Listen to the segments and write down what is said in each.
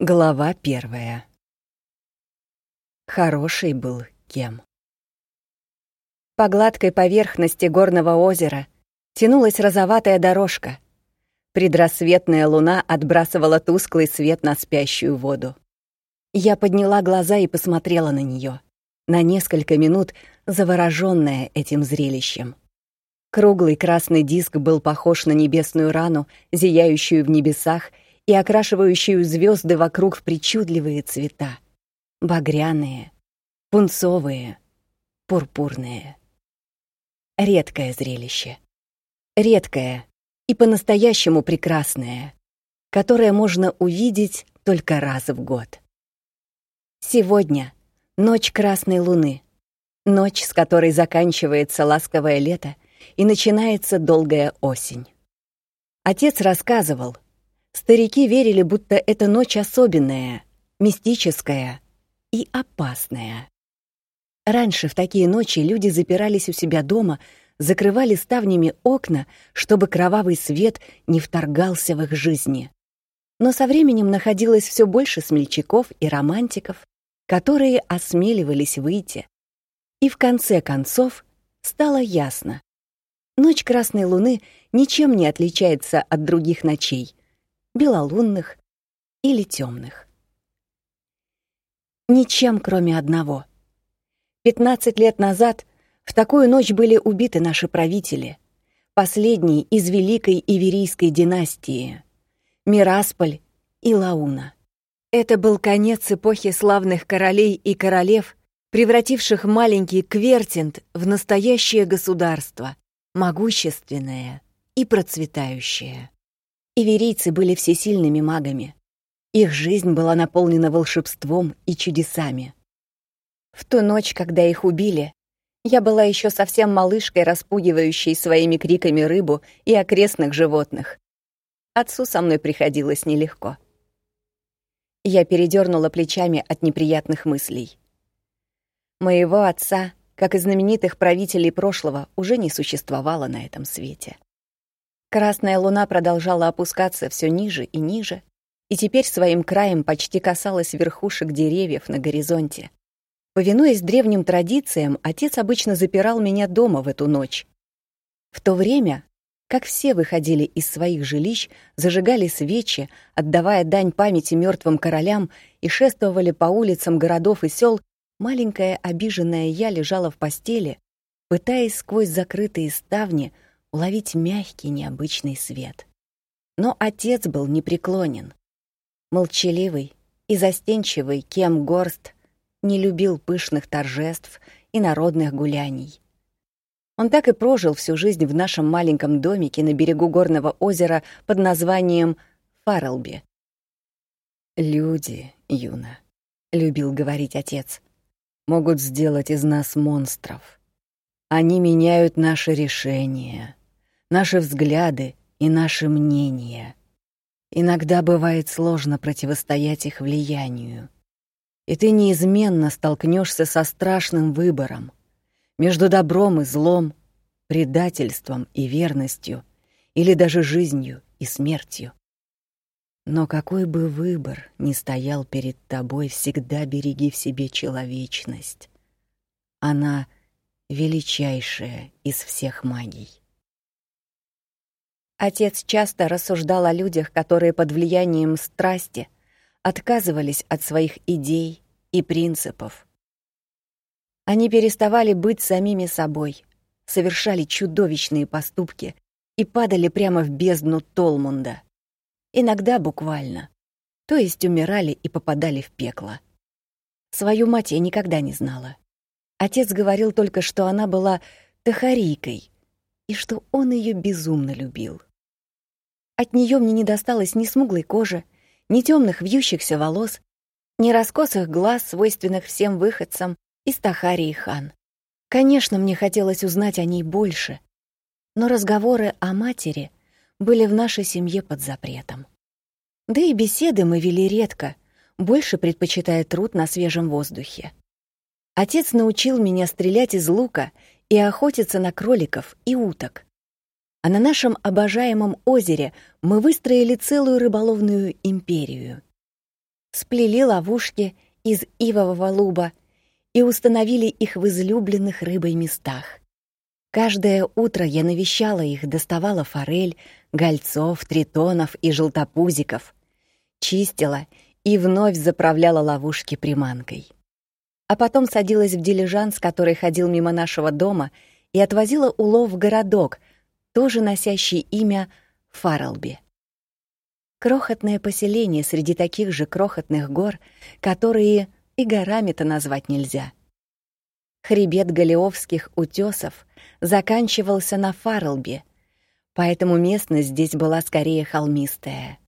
Глава первая. Хороший был кем. По гладкой поверхности горного озера тянулась розоватая дорожка. Предрассветная луна отбрасывала тусклый свет на спящую воду. Я подняла глаза и посмотрела на нее, на несколько минут заворожённая этим зрелищем. Круглый красный диск был похож на небесную рану, зияющую в небесах и окрашивающую звезды вокруг в причудливые цвета. Багряные, пунцовые, пурпурные. Редкое зрелище. Редкое и по-настоящему прекрасное, которое можно увидеть только раз в год. Сегодня — ночь красной луны, ночь, с которой заканчивается ласковое лето и начинается долгая осень. Отец рассказывал, Старики верили, будто эта ночь особенная, мистическая и опасная. Раньше в такие ночи люди запирались у себя дома, закрывали ставнями окна, чтобы кровавый свет не вторгался в их жизни. Но со временем находилось все больше смельчаков и романтиков, которые осмеливались выйти. И в конце концов стало ясно. Ночь Красной Луны ничем не отличается от других ночей — белолунных или темных. Ничем, кроме одного. Пятнадцать лет назад в такую ночь были убиты наши правители, последние из великой Иверийской династии — Мирасполь и Лауна. Это был конец эпохи славных королей и королев, превративших маленький Квертинт в настоящее государство, могущественное и процветающее. Иверийцы были всесильными магами. Их жизнь была наполнена волшебством и чудесами. В ту ночь, когда их убили, я была еще совсем малышкой, распугивающей своими криками рыбу и окрестных животных. Отцу со мной приходилось нелегко. Я передернула плечами от неприятных мыслей. Моего отца, как и знаменитых правителей прошлого, уже не существовало на этом свете. Красная луна продолжала опускаться все ниже и ниже, и теперь своим краем почти касалась верхушек деревьев на горизонте. Повинуясь древним традициям, отец обычно запирал меня дома в эту ночь. В то время, как все выходили из своих жилищ, зажигали свечи, отдавая дань памяти мертвым королям и шествовали по улицам городов и сел, маленькая обиженная я лежала в постели, пытаясь сквозь закрытые ставни — уловить мягкий необычный свет. Но отец был непреклонен. Молчаливый и застенчивый Кем Горст не любил пышных торжеств и народных гуляний. Он так и прожил всю жизнь в нашем маленьком домике на берегу горного озера под названием Фарлби. «Люди, Юна», — любил говорить отец, — «могут сделать из нас монстров. Они меняют наши решения, наши взгляды и наши мнения. Иногда бывает сложно противостоять их влиянию. И ты неизменно столкнешься со страшным выбором между добром и злом, предательством и верностью, или даже жизнью и смертью. Но какой бы выбор ни стоял перед тобой, всегда береги в себе человечность. Она величайшая из всех магий. Отец часто рассуждал о людях, которые под влиянием страсти отказывались от своих идей и принципов. Они переставали быть самими собой, совершали чудовищные поступки и падали прямо в бездну Толмунда. Иногда буквально, то есть умирали и попадали в пекло. Свою мать я никогда не знала. Отец говорил только, что она была тахарийкой, и что он ее безумно любил. От нее мне не досталось ни смуглой кожи, ни темных вьющихся волос, ни раскосых глаз, свойственных всем выходцам из Тахарии хан. Конечно, мне хотелось узнать о ней больше, но разговоры о матери были в нашей семье под запретом. Да и беседы мы вели редко, больше предпочитая труд на свежем воздухе. Отец научил меня стрелять из лука и охотиться на кроликов и уток. А на нашем обожаемом озере мы выстроили целую рыболовную империю. сплели ловушки из ивового луба и установили их в излюбленных рыбой местах. Каждое утро я навещала их, доставала форель, гольцов, тритонов и желтопузиков, чистила и вновь заправляла ловушки приманкой. А потом садилась в дилижанс, который ходил мимо нашего дома, и отвозила улов в городок, тоже носящий имя Фарлби. Крохотное поселение среди таких же крохотных гор, которые и горами-то назвать нельзя. Хребет Галиовских утесов заканчивался на Фарлби, поэтому местность здесь была скорее холмистая.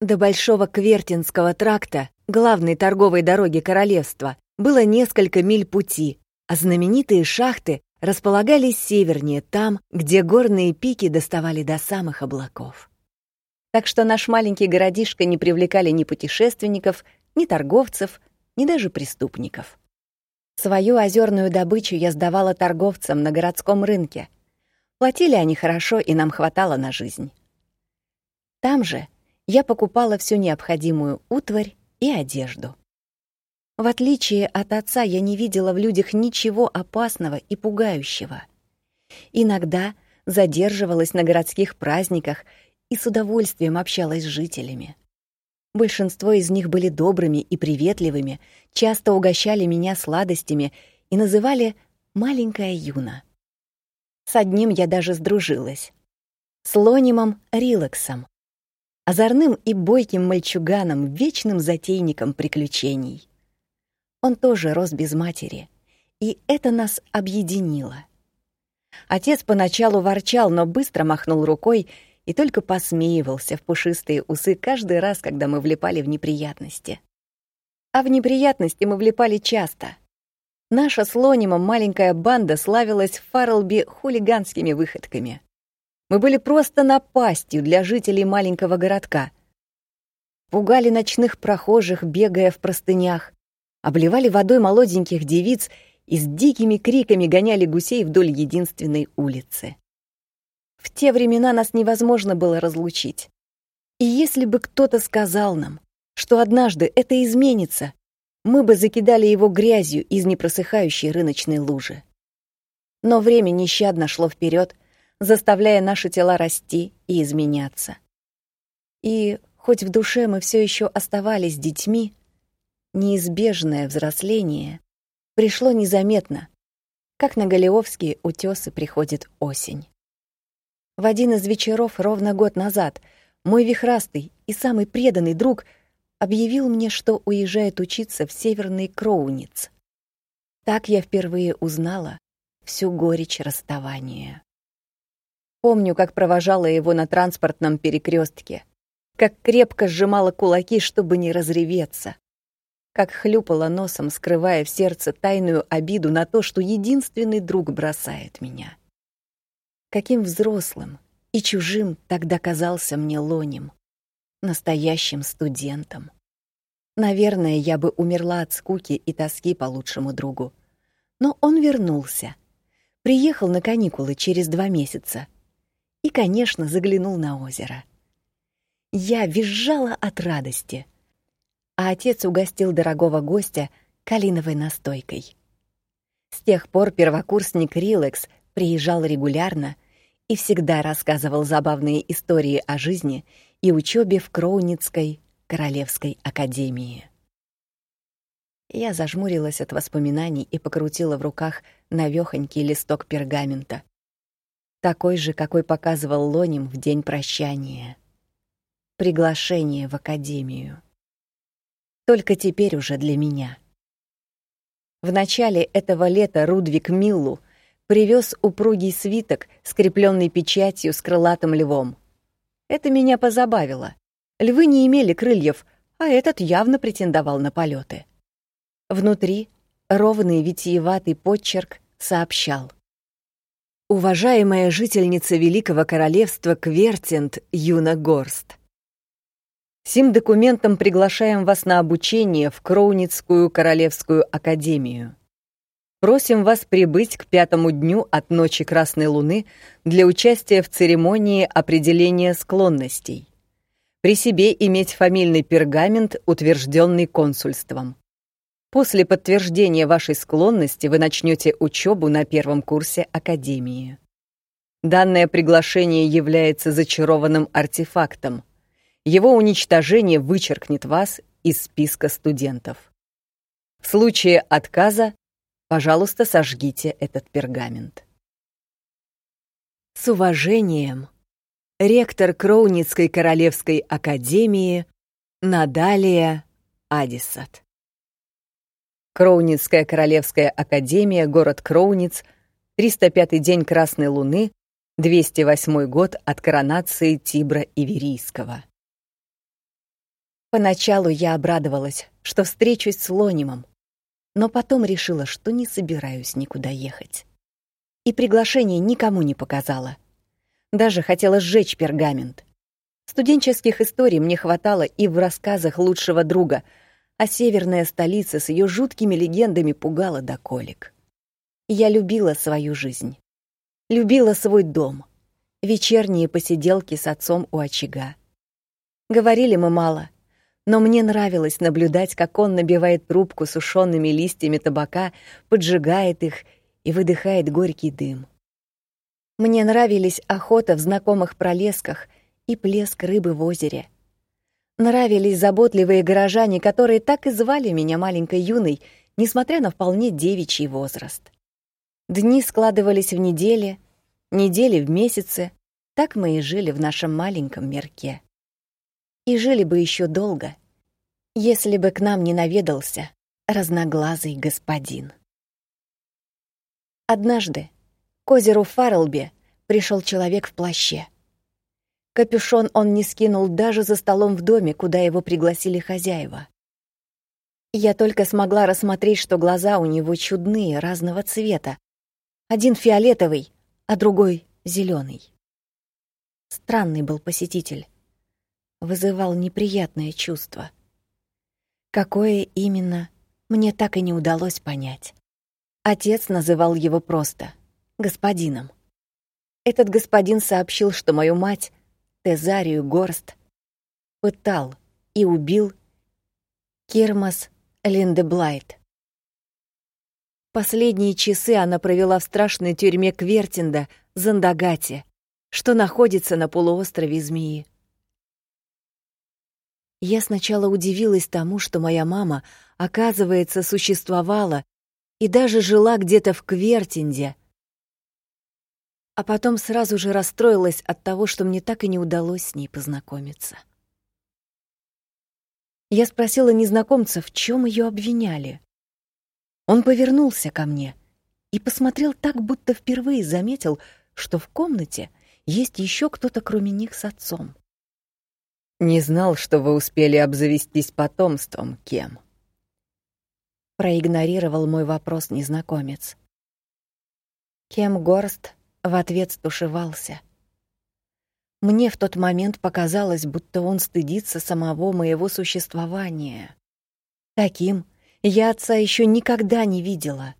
До Большого Квертинского тракта, главной торговой дороги королевства, было несколько миль пути, а знаменитые шахты располагались севернее, там, где горные пики доставали до самых облаков. Так что наш маленький городишко не привлекали ни путешественников, ни торговцев, ни даже преступников. Свою озерную добычу я сдавала торговцам на городском рынке. Платили они хорошо, и нам хватало на жизнь. Там же я покупала всю необходимую утварь и одежду. В отличие от отца, я не видела в людях ничего опасного и пугающего. Иногда задерживалась на городских праздниках и с удовольствием общалась с жителями. Большинство из них были добрыми и приветливыми, часто угощали меня сладостями и называли «маленькая Юна». С одним я даже сдружилась. С Лонимом Рилаксом, озорным и бойким мальчуганом, вечным затейником приключений. Он тоже рос без матери, и это нас объединило. Отец поначалу ворчал, но быстро махнул рукой и только посмеивался в пушистые усы каждый раз, когда мы влипали в неприятности. А в неприятности мы влипали часто. Наша с Лонимом маленькая банда славилась в Фарлби хулиганскими выходками. Мы были просто напастью для жителей маленького городка. Пугали ночных прохожих, бегая в простынях, обливали водой молоденьких девиц и с дикими криками гоняли гусей вдоль единственной улицы. В те времена нас невозможно было разлучить. И если бы кто-то сказал нам, что однажды это изменится, мы бы закидали его грязью из непросыхающей рыночной лужи. Но время нещадно шло вперед, заставляя наши тела расти и изменяться. И хоть в душе мы все еще оставались детьми, неизбежное взросление пришло незаметно, как на Галиовские утёсы приходит осень. В один из вечеров ровно год назад мой вихрастый и самый преданный друг объявил мне, что уезжает учиться в Северный Кроуниц. Так я впервые узнала всю горечь расставания. Помню, как провожала его на транспортном перекрестке, как крепко сжимала кулаки, чтобы не разреветься, как хлюпала носом, скрывая в сердце тайную обиду на то, что единственный друг бросает меня. Каким взрослым и чужим тогда казался мне Лонем, настоящим студентом. Наверное, я бы умерла от скуки и тоски по лучшему другу. Но он вернулся. Приехал на каникулы через два месяца. И, конечно, заглянул на озеро. Я визжала от радости — а отец угостил дорогого гостя калиновой настойкой. С тех пор первокурсник Рилекс приезжал регулярно и всегда рассказывал забавные истории о жизни и учебе в Кроуницкой Королевской академии. Я зажмурилась от воспоминаний и покрутила в руках навёхонький листок пергамента, такой же, какой показывал Лоним в день прощания. Приглашение в академию только теперь уже для меня. В начале этого лета Рудвик Миллу привез упругий свиток, скрепленный печатью с крылатым львом. Это меня позабавило. Львы не имели крыльев, а этот явно претендовал на полеты. Внутри ровный витиеватый подчерк сообщал. «Уважаемая жительница Великого Королевства Квертент Юна Горст, Сим документом приглашаем вас на обучение в Кроуницкую Королевскую Академию. Просим вас прибыть к пятому дню от Ночи Красной Луны для участия в церемонии определения склонностей. при себе иметь фамильный пергамент, утвержденный консульством. После подтверждения вашей склонности вы начнете учебу на первом курсе академии. Данное приглашение является зачарованным артефактом. Его уничтожение вычеркнет вас из списка студентов. В случае отказа, пожалуйста, сожгите этот пергамент. С уважением, ректор Кроуницкой Королевской Академии Надалия Адисат. Кроуницкая Королевская Академия, город Кроуниц, 305-й день Красной Луны, 208 год от коронации Тибра Иверийского. Поначалу я обрадовалась, что встречусь с Лонимом, но потом решила, что не собираюсь никуда ехать. И приглашение никому не показала. Даже хотела сжечь пергамент. Студенческих историй мне хватало и в рассказах лучшего друга — а северная столица с ее жуткими легендами пугала до колик. Я любила свою жизнь. Любила свой дом. Вечерние посиделки с отцом у очага. Говорили мы мало, но мне нравилось наблюдать, как он набивает трубку сушеными листьями табака, поджигает их и выдыхает горький дым. Мне нравились охота в знакомых пролесках и плеск рыбы в озере — Нравились заботливые горожане, которые так и звали меня маленькой юной, несмотря на вполне девичий возраст. Дни складывались в недели, недели в месяцы, так мы и жили в нашем маленьком мирке. И жили бы еще долго, если бы к нам не наведался разноглазый господин. Однажды к озеру Фарлби пришел человек в плаще — Капюшон он не скинул даже за столом в доме, куда его пригласили хозяева. Я только смогла рассмотреть, что глаза у него чудные, разного цвета. Один фиолетовый, а другой зеленый. Странный был посетитель. Вызывал неприятное чувство. Какое именно, мне так и не удалось понять. Отец называл его просто господином. Этот господин сообщил, что мою мать Тезарию Горст пытал и убил Кермас Линдеблайт. Последние часы она провела в страшной тюрьме Квертинда, Зандагате, что находится на полуострове Змеи. Я сначала удивилась тому, что моя мама, оказывается, существовала и даже жила где-то в Квертинде, а потом сразу же расстроилась от того, что мне так и не удалось с ней познакомиться. Я спросила незнакомца, в чем ее обвиняли. Он повернулся ко мне и посмотрел так, будто впервые заметил, что в комнате есть еще кто-то, кроме них с отцом. «Не знал, что вы успели обзавестись потомством, кем?» Проигнорировал мой вопрос незнакомец. Кем Горст в ответ стушевался. Мне в тот момент показалось, будто он стыдится самого моего существования. Таким я отца еще никогда не видела.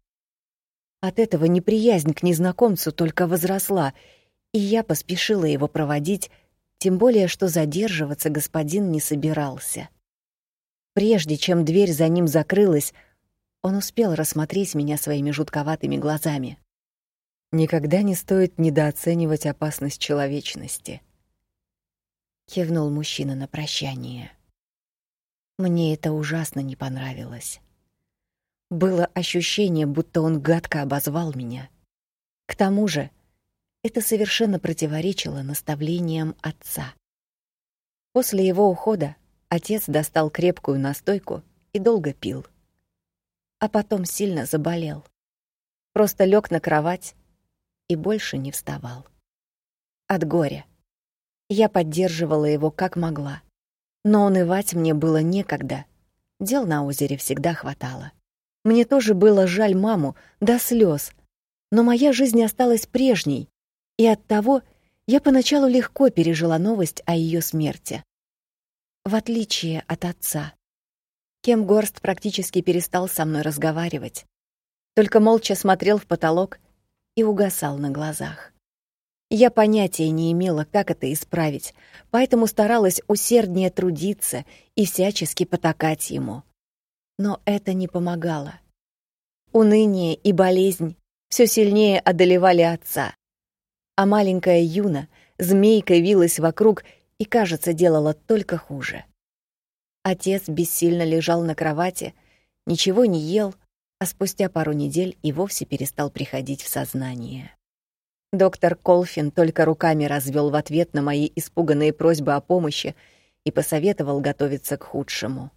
От этого неприязнь к незнакомцу только возросла, и я поспешила его проводить, тем более что задерживаться господин не собирался. Прежде чем дверь за ним закрылась, он успел рассмотреть меня своими жутковатыми глазами. Никогда не стоит недооценивать опасность человечности. Кивнул мужчина на прощание. Мне это ужасно не понравилось. Было ощущение, будто он гадко обозвал меня. К тому же, это совершенно противоречило наставлениям отца. После его ухода отец достал крепкую настойку и долго пил. А потом сильно заболел. Просто лег на кровать и больше не вставал. От горя. Я поддерживала его как могла. Но унывать мне было некогда. Дел на озере всегда хватало. Мне тоже было жаль маму до слез, но моя жизнь осталась прежней, и оттого я поначалу легко пережила новость о ее смерти. В отличие от отца. Кем Горст практически перестал со мной разговаривать. Только молча смотрел в потолок и угасал на глазах. Я понятия не имела, как это исправить, поэтому старалась усерднее трудиться и всячески потакать ему. Но это не помогало. Уныние и болезнь все сильнее одолевали отца. А маленькая Юна змейкой вилась вокруг и, кажется, делала только хуже. Отец бессильно лежал на кровати, ничего не ел, а спустя пару недель и вовсе перестал приходить в сознание. Доктор Колфин только руками развел в ответ на мои испуганные просьбы о помощи и посоветовал готовиться к худшему.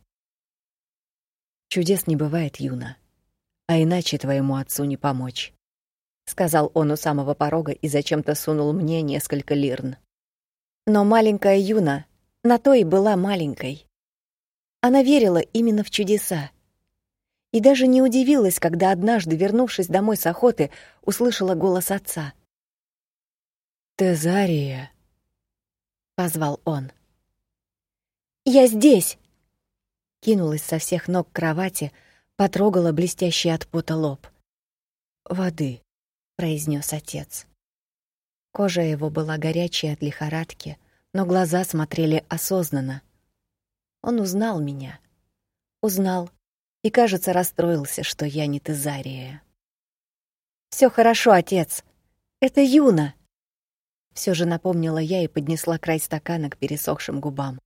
«Чудес не бывает, Юна, а иначе твоему отцу не помочь», — сказал он у самого порога и зачем-то сунул мне несколько лирн. Но маленькая Юна на то и была маленькой. Она верила именно в чудеса. И даже не удивилась, когда однажды, вернувшись домой с охоты, услышала голос отца — «Тезария», — позвал он. «Я здесь!» Кинулась со всех ног к кровати, потрогала блестящий от пота лоб. «Воды», — произнес отец. Кожа его была горячей от лихорадки, но глаза смотрели осознанно. Он узнал меня. Узнал и, кажется, расстроился, что я не Тезария. Все хорошо, отец. Это Юна!» Все же напомнила я и поднесла край стакана к пересохшим губам.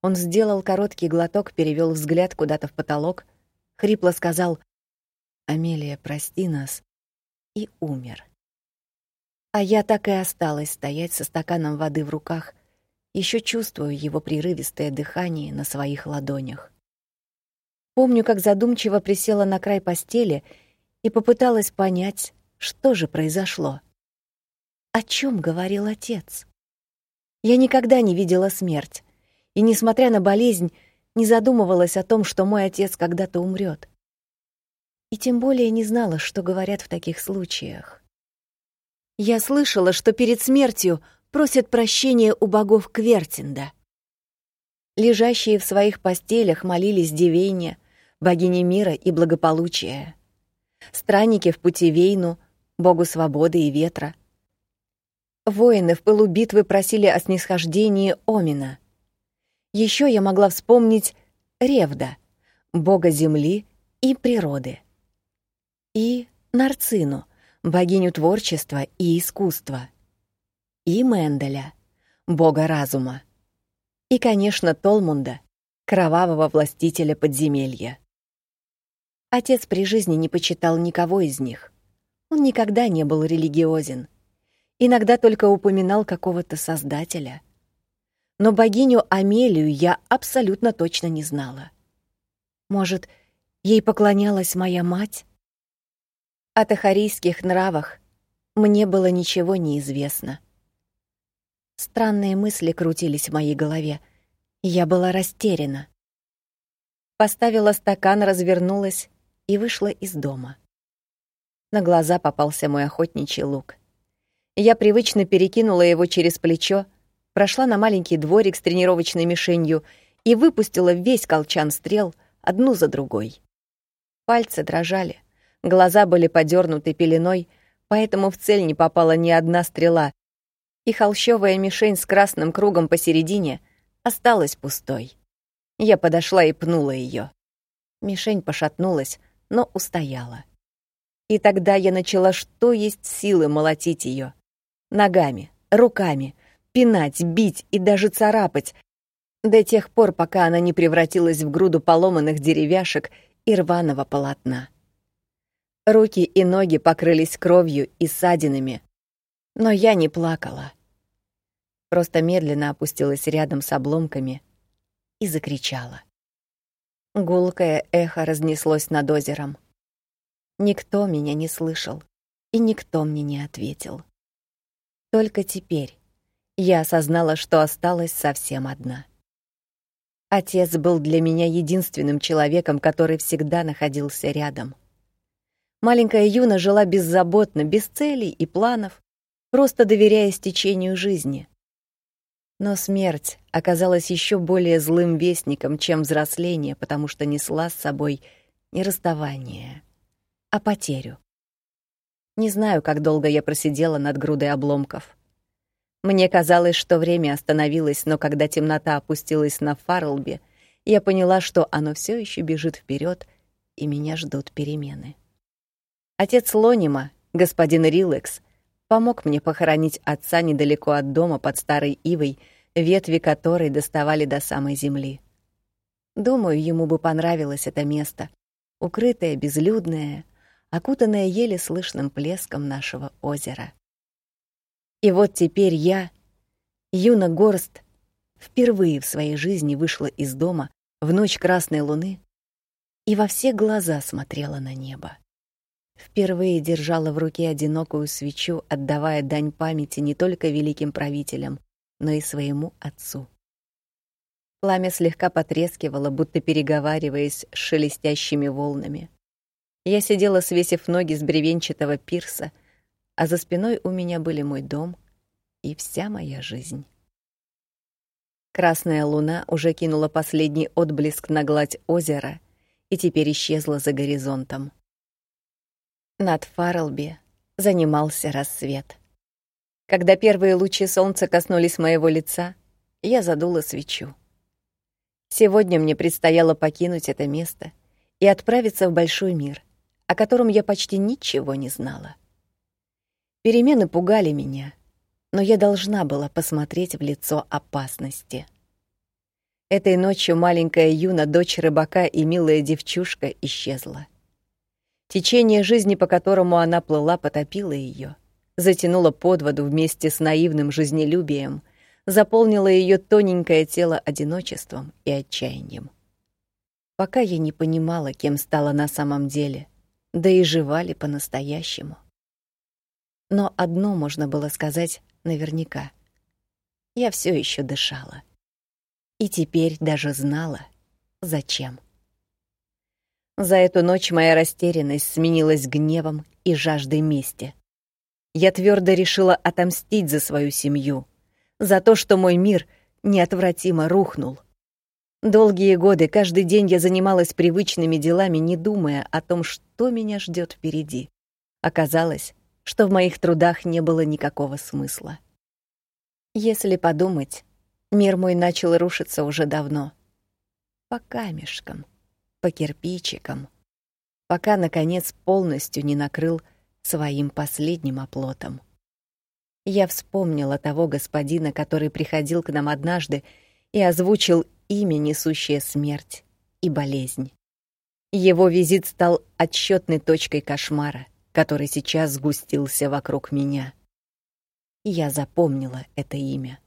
Он сделал короткий глоток, перевел взгляд куда-то в потолок, хрипло сказал «Амелия, прости нас», и умер. А я так и осталась стоять со стаканом воды в руках, еще чувствую его прерывистое дыхание на своих ладонях. Помню, как задумчиво присела на край постели и попыталась понять, что же произошло. О чем говорил отец? Я никогда не видела смерть, и, несмотря на болезнь, не задумывалась о том, что мой отец когда-то умрет. И тем более не знала, что говорят в таких случаях. Я слышала, что перед смертью просят прощения у богов Квертинда. Лежащие в своих постелях молились Девейне, богине мира и благополучия. Странники в пути Вейну, богу свободы и ветра — Воины в пылу битвы просили о снисхождении Омина. Еще я могла вспомнить Ревда, бога земли и природы. И Нарцину, богиню творчества и искусства. И Менделя, бога разума. И, конечно, Толмунда, кровавого властителя подземелья. Отец при жизни не почитал никого из них. Он никогда не был религиозен — иногда только упоминал какого-то создателя. Но богиню Амелию я абсолютно точно не знала. Может, ей поклонялась моя мать? О тахарийских нравах мне было ничего не известно. Странные мысли крутились в моей голове, я была растеряна. Поставила стакан, развернулась и вышла из дома. На глаза попался мой охотничий лук — я привычно перекинула его через плечо, прошла на маленький дворик с тренировочной мишенью и выпустила весь колчан стрел одну за другой. Пальцы дрожали, глаза были подернуты пеленой, поэтому в цель не попала ни одна стрела, и холщовая мишень с красным кругом посередине осталась пустой. Я подошла и пнула ее. Мишень пошатнулась, но устояла. И тогда я начала что есть силы молотить ее ногами, руками, пинать, бить и даже царапать, до тех пор, пока она не превратилась в груду поломанных деревяшек и рваного полотна. Руки и ноги покрылись кровью и ссадинами, но я не плакала. Просто медленно опустилась рядом с обломками и закричала. Гулкое эхо разнеслось над озером. Никто меня не слышал, и никто мне не ответил. Только теперь я осознала, что осталась совсем одна. Отец был для меня единственным человеком, который всегда находился рядом. Маленькая Юна жила беззаботно, без целей и планов, просто доверяя течению жизни. Но смерть оказалась еще более злым вестником, чем взросление, потому что несла с собой не расставание, а потерю. Не знаю, как долго я просидела над грудой обломков. Мне казалось, что время остановилось, но когда темнота опустилась на Фарлби, я поняла, что оно все еще бежит вперед, и меня ждут перемены. Отец Лонима, господин Рилекс, помог мне похоронить отца недалеко от дома под старой ивой, ветви которой доставали до самой земли. Думаю, ему бы понравилось это место, укрытое, безлюдное, окутанное еле слышным плеском нашего озера. И вот теперь я, Юна Горст, впервые в своей жизни вышла из дома в ночь Красной Луны и во все глаза смотрела на небо. Впервые держала в руке одинокую свечу, отдавая дань памяти не только великим правителям, но и своему отцу. Пламя слегка потрескивало, будто переговариваясь с шелестящими волнами. Я сидела, свесив ноги с бревенчатого пирса, а за спиной у меня были мой дом и вся моя жизнь. Красная луна уже кинула последний отблеск на гладь озера и теперь исчезла за горизонтом. Над Фарлби занимался рассвет. Когда первые лучи солнца коснулись моего лица, я задула свечу. Сегодня мне предстояло покинуть это место и отправиться в большой мир, о котором я почти ничего не знала. Перемены пугали меня, но я должна была посмотреть в лицо опасности. Этой ночью маленькая Юна, дочь рыбака и милая девчушка, исчезла. Течение жизни, по которому она плыла, потопило ее, затянуло под воду вместе с наивным жизнелюбием, заполнило ее тоненькое тело одиночеством и отчаянием. Пока я не понимала, кем стала на самом деле, да и жива ли по-настоящему. Но одно можно было сказать наверняка. Я все еще дышала. И теперь даже знала, зачем. За эту ночь моя растерянность сменилась гневом и жаждой мести. Я твердо решила отомстить за свою семью, за то, что мой мир неотвратимо рухнул. Долгие годы каждый день я занималась привычными делами, не думая о том, что меня ждет впереди. Оказалось, что в моих трудах не было никакого смысла. Если подумать, мир мой начал рушиться уже давно. По камешкам по кирпичикам, пока, наконец, полностью не накрыл своим последним оплотом. Я вспомнила того господина, который приходил к нам однажды и озвучил имя, несущее смерть и болезнь. Его визит стал отсчетной точкой кошмара, который сейчас сгустился вокруг меня. Я запомнила это имя.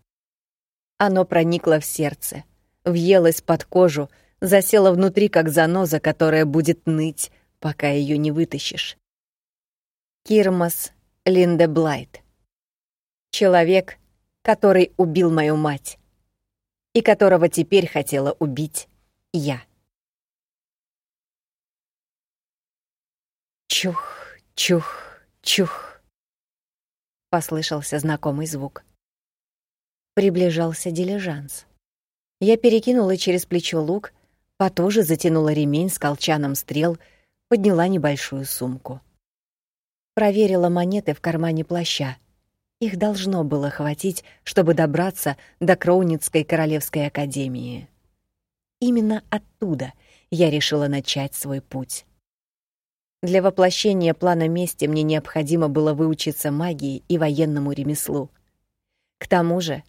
Оно проникло в сердце, въелось под кожу, засела внутри, как заноза, которая будет ныть, пока ее не вытащишь. Кирмас Линде Блайт. Человек, который убил мою мать и которого теперь хотела убить я. Чух, чух, чух. Послышался знакомый звук. Приближался дилижанс. Я перекинула через плечо лук потуже затянула ремень с колчаном стрел, подняла небольшую сумку. Проверила монеты в кармане плаща. Их должно было хватить, чтобы добраться до Кроуницкой королевской академии. Именно оттуда я решила начать свой путь. Для воплощения плана мести мне необходимо было выучиться магии и военному ремеслу. К тому же,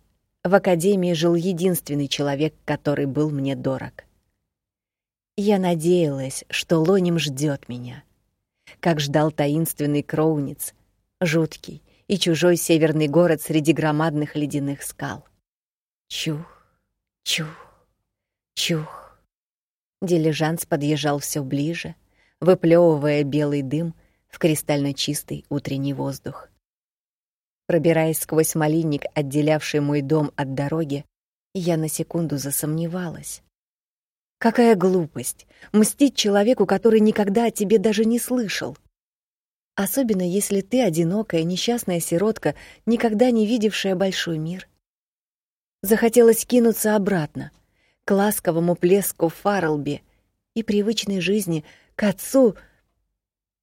в академии жил единственный человек, который был мне дорог. Я надеялась, что Лоним ждет меня, как ждал таинственный Кроуниц, жуткий и чужой северный город среди громадных ледяных скал. Чух, чух, чух. Дилижанс подъезжал все ближе, выплевывая белый дым в кристально чистый утренний воздух. Пробираясь сквозь малинник, отделявший мой дом от дороги, я на секунду засомневалась. Какая глупость мстить человеку, который никогда о тебе даже не слышал. Особенно если ты одинокая, несчастная сиротка, никогда не видевшая большой мир. Захотелось кинуться обратно, к ласковому плеску Фарлби и привычной жизни, к отцу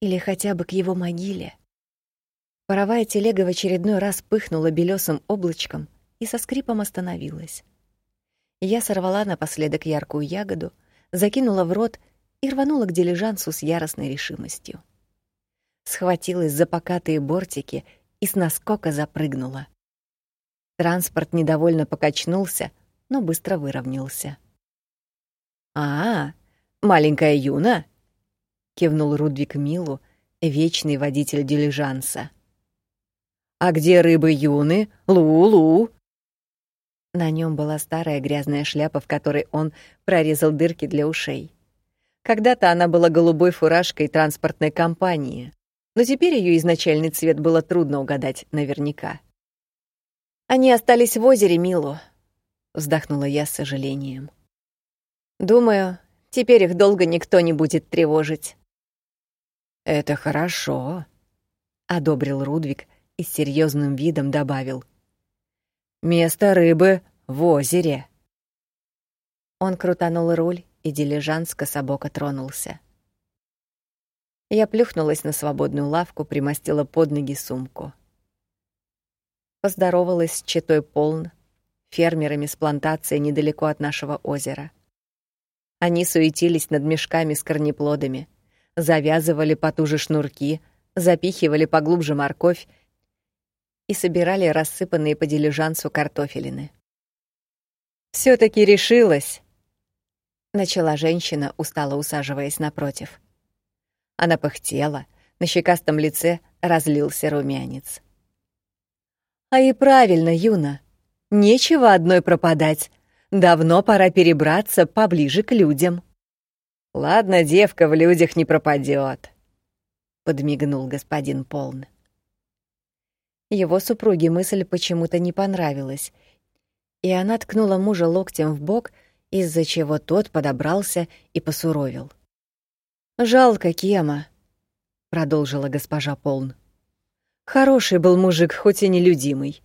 или хотя бы к его могиле. Паровая телега в очередной раз пыхнула белесым облачком и со скрипом остановилась. Я сорвала напоследок яркую ягоду, закинула в рот и рванула к дилижансу с яростной решимостью. Схватилась за покатые бортики и с наскока запрыгнула. Транспорт недовольно покачнулся, но быстро выровнялся. «А, маленькая Юна!» — кивнул Рудвик Милу, вечный водитель дилижанса. «А где рыбы Юны? Лу-лу!» На нем была старая грязная шляпа, в которой он прорезал дырки для ушей. Когда-то она была голубой фуражкой транспортной компании, но теперь ее изначальный цвет было трудно угадать наверняка. «Они остались в озере, Милу», — вздохнула я с сожалением. «Думаю, теперь их долго никто не будет тревожить». «Это хорошо», — одобрил Рудвик и с серьезным видом добавил. «Место рыбы в озере». Он крутанул руль, и дилижанс кособоко тронулся. Я плюхнулась на свободную лавку, примостила под ноги сумку. Поздоровалась с Читой Полн, фермерами с плантации недалеко от нашего озера. Они суетились над мешками с корнеплодами, завязывали потуже шнурки, запихивали поглубже морковь и собирали рассыпанные по дилижансу картофелины. все таки решилась!» начала женщина, устало усаживаясь напротив. Она пыхтела, на щекастом лице разлился румянец. А и правильно, Юна. Нечего одной пропадать. Давно пора перебраться поближе к людям. Ладно, девка в людях не пропадет, подмигнул господин Полн. Его супруге мысль почему-то не понравилась, и она ткнула мужа локтем в бок, из-за чего тот подобрался и посуровил. «Жалко Кема», — продолжила госпожа Полн. «Хороший был мужик, хоть и нелюдимый.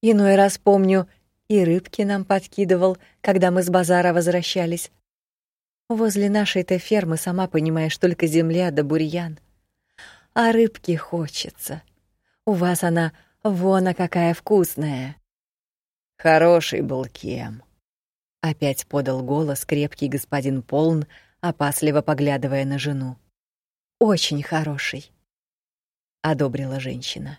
Иной раз помню, и рыбки нам подкидывал, когда мы с базара возвращались. Возле нашей-то фермы, сама понимаешь, только земля да бурьян. А рыбки хочется. У вас она вон а какая вкусная». «Хороший был Кем», Опять подал голос крепкий господин Полн, опасливо поглядывая на жену. Очень хороший, одобрила женщина.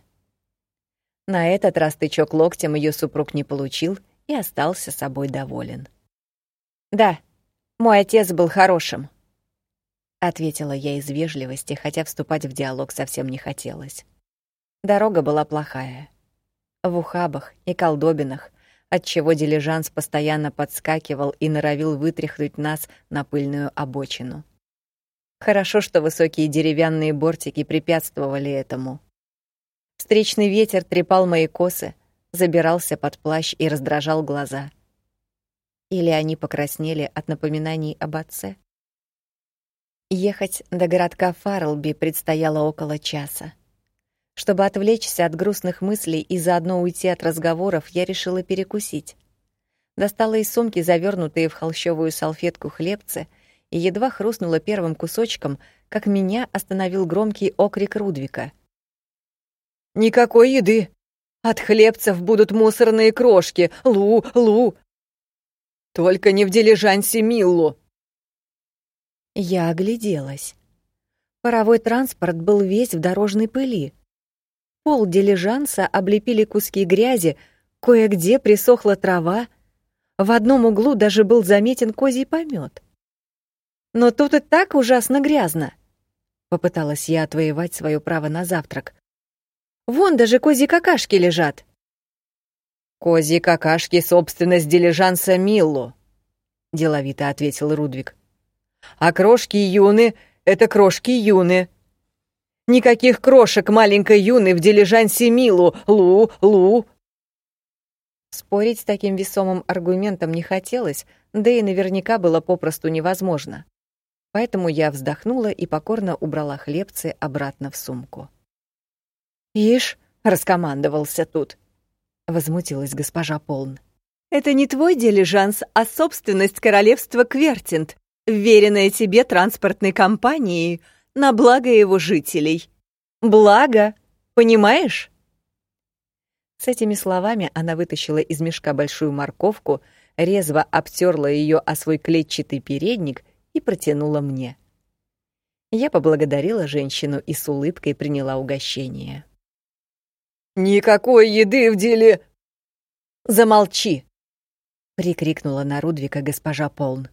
На этот раз тычок локтем ее супруг не получил и остался собой доволен. Да, мой отец был хорошим, ответила я из вежливости, хотя вступать в диалог совсем не хотелось. Дорога была плохая. В ухабах и колдобинах отчего дилижанс постоянно подскакивал и норовил вытряхнуть нас на пыльную обочину. Хорошо, что высокие деревянные бортики препятствовали этому. Встречный ветер трепал мои косы, забирался под плащ и раздражал глаза. Или они покраснели от напоминаний об отце? Ехать до городка Фарлби предстояло около часа. Чтобы отвлечься от грустных мыслей и заодно уйти от разговоров, я решила перекусить. Достала из сумки завернутые в холщовую салфетку хлебцы и едва хрустнула первым кусочком, как меня остановил громкий окрик Рудвика. «Никакой еды! От хлебцев будут мусорные крошки! Лу, Лу! Только не в дилижансе Миллу!» Я огляделась. Паровой транспорт был весь в дорожной пыли. Пол дилижанса облепили куски грязи, кое-где присохла трава, в одном углу даже был заметен козий помет. Но тут и так ужасно грязно. Попыталась я отвоевать свое право на завтрак. Вон даже козьи какашки лежат. Козьи какашки — собственность дилижанса Миллу, деловито ответил Рудвик. А крошки юны — это крошки юны. Никаких крошек маленькой юны в дилижансе Милу! Лу! Лу!» Спорить с таким весомым аргументом не хотелось, да и наверняка было попросту невозможно. Поэтому я вздохнула и покорно убрала хлебцы обратно в сумку. «Ишь!» — раскомандовался тут. Возмутилась госпожа Полн. «Это не твой дилижанс, а собственность королевства Квертинт, веренная тебе транспортной компанией, на благо его жителей. Благо, Понимаешь? С этими словами она вытащила из мешка большую морковку, резво обтерла ее о свой клетчатый передник и протянула мне. Я поблагодарила женщину и с улыбкой приняла угощение. «Никакой еды в деле...» «Замолчи!» — прикрикнула на Рудвика госпожа Полн.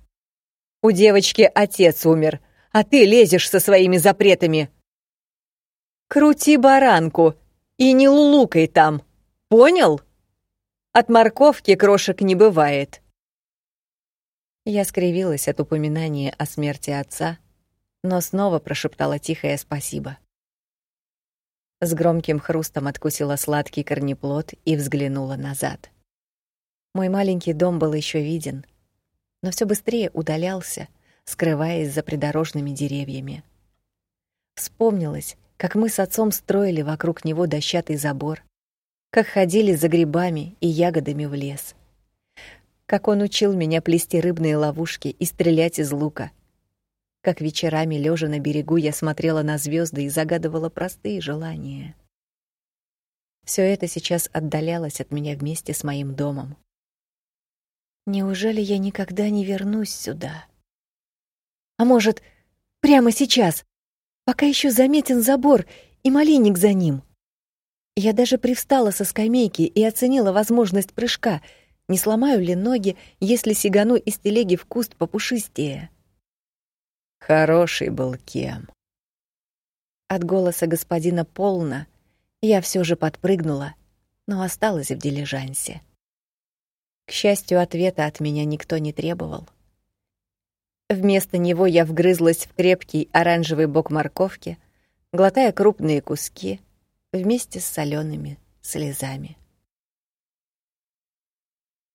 «У девочки отец умер, а ты лезешь со своими запретами!» «Крути баранку и не лулукай там!» Понял? От морковки крошек не бывает. Я скривилась от упоминания о смерти отца, но снова прошептала тихое спасибо. С громким хрустом откусила сладкий корнеплод и взглянула назад. Мой маленький дом был еще виден, но все быстрее удалялся, скрываясь за придорожными деревьями. Вспомнилось, как мы с отцом строили вокруг него дощатый забор, как ходили за грибами и ягодами в лес. Как он учил меня плести рыбные ловушки и стрелять из лука. Как вечерами, лежа на берегу, я смотрела на звезды и загадывала простые желания. Все это сейчас отдалялось от меня вместе с моим домом. Неужели я никогда не вернусь сюда? А может, прямо сейчас, пока еще заметен забор и малинник за ним — я даже привстала со скамейки и оценила возможность прыжка. Не сломаю ли ноги, если сигану из телеги в куст попушистее? Хороший был кем. От голоса господина Полна я все же подпрыгнула, но осталась в дилижансе. К счастью, ответа от меня никто не требовал. Вместо него я вгрызлась в крепкий оранжевый бок морковки, глотая крупные куски — вместе с солеными слезами.